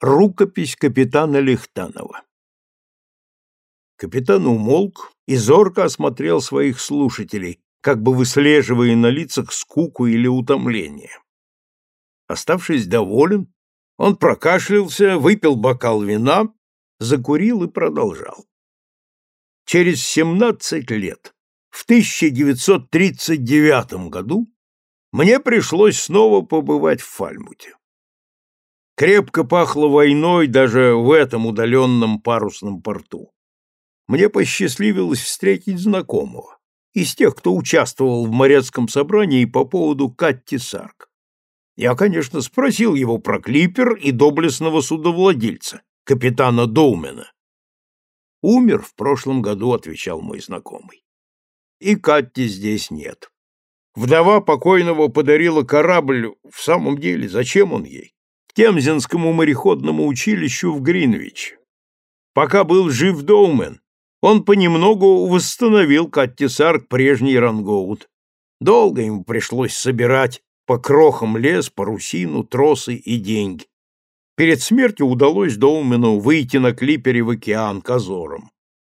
Рукопись капитана Лихтанова. Капитан умолк и зорко осмотрел своих слушателей, как бы выслеживая на лицах скуку или утомление. Оставшись доволен, он прокашлялся, выпил бокал вина, закурил и продолжал. Через семнадцать лет, в 1939 году, мне пришлось снова побывать в Фальмуте. Крепко пахло войной даже в этом удаленном парусном порту. Мне посчастливилось встретить знакомого, из тех, кто участвовал в морецком собрании по поводу Катти Сарк. Я, конечно, спросил его про клипер и доблестного судовладельца, капитана Доумена. «Умер в прошлом году», — отвечал мой знакомый. «И Катти здесь нет. Вдова покойного подарила корабль, в самом деле, зачем он ей? Темзинскому мореходному училищу в Гринвич. Пока был жив Доумен, он понемногу восстановил Каттисарк прежний рангоут. Долго ему пришлось собирать по крохам лес, парусину, тросы и деньги. Перед смертью удалось Доумену выйти на клипере в океан к Азорам.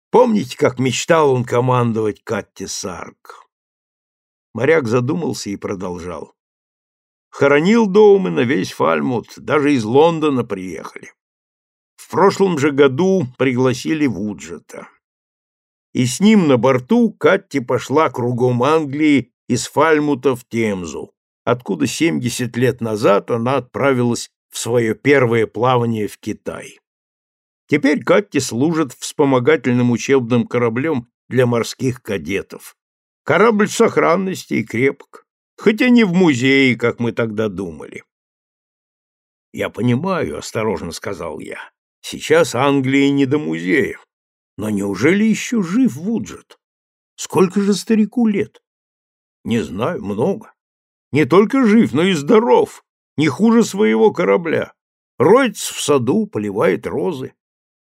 Помните, как мечтал он командовать Каттисарк? Моряк задумался и продолжал. Хоронил Доумена весь Фальмут, даже из Лондона приехали. В прошлом же году пригласили Вуджета. И с ним на борту Катти пошла кругом Англии из Фальмута в Темзу, откуда 70 лет назад она отправилась в свое первое плавание в Китай. Теперь Катти служит вспомогательным учебным кораблем для морских кадетов. Корабль сохранности и крепок хотя не в музее, как мы тогда думали. Я понимаю, осторожно сказал я. Сейчас Англии не до музея. Но неужели еще жив Вуджет? Сколько же старику лет? Не знаю, много. Не только жив, но и здоров, не хуже своего корабля. Роется в саду, поливает розы.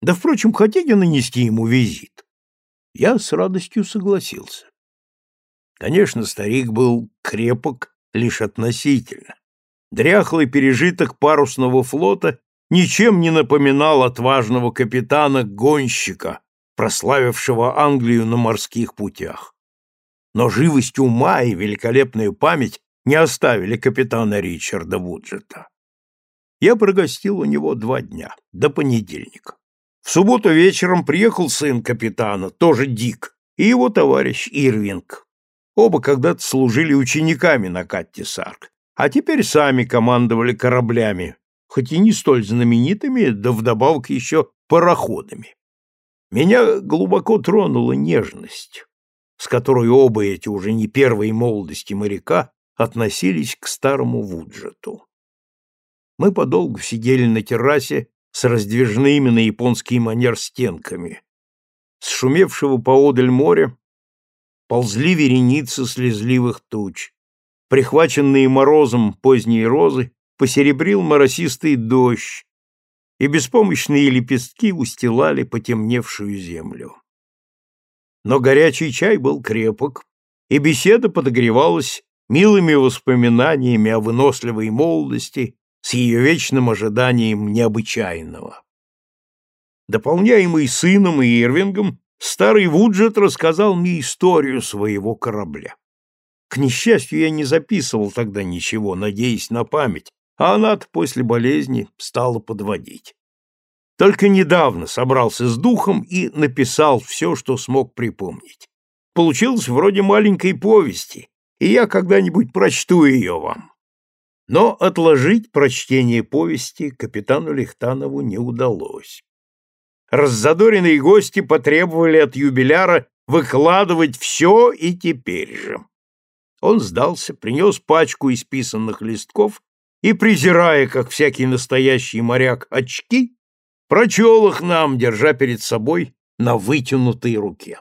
Да, впрочем, хотите нанести ему визит? Я с радостью согласился. Конечно, старик был крепок лишь относительно. Дряхлый пережиток парусного флота ничем не напоминал отважного капитана-гонщика, прославившего Англию на морских путях. Но живость ума и великолепная память не оставили капитана Ричарда Вуджета. Я прогостил у него два дня, до понедельника. В субботу вечером приехал сын капитана, тоже Дик, и его товарищ Ирвинг. Оба когда-то служили учениками на Катте Сарк, а теперь сами командовали кораблями, хоть и не столь знаменитыми, да вдобавок еще пароходами. Меня глубоко тронула нежность, с которой оба эти уже не первой молодости моряка относились к старому Вуджету. Мы подолгу сидели на террасе с раздвижными на японский манер стенками. С шумевшего поодаль моря ползли вереницы слезливых туч. Прихваченные морозом поздние розы посеребрил моросистый дождь, и беспомощные лепестки устилали потемневшую землю. Но горячий чай был крепок, и беседа подогревалась милыми воспоминаниями о выносливой молодости с ее вечным ожиданием необычайного. Дополняемый сыном и Ирвингом, старый Вуджет рассказал мне историю своего корабля. К несчастью, я не записывал тогда ничего, надеясь на память, а она-то после болезни стала подводить. Только недавно собрался с духом и написал все, что смог припомнить. Получилось вроде маленькой повести, и я когда-нибудь прочту ее вам. Но отложить прочтение повести капитану Лихтанову не удалось раззадоренные гости потребовали от юбиляра выкладывать все и теперь же. Он сдался, принес пачку исписанных листков и, презирая, как всякий настоящий моряк, очки, прочел их нам, держа перед собой на вытянутой руке.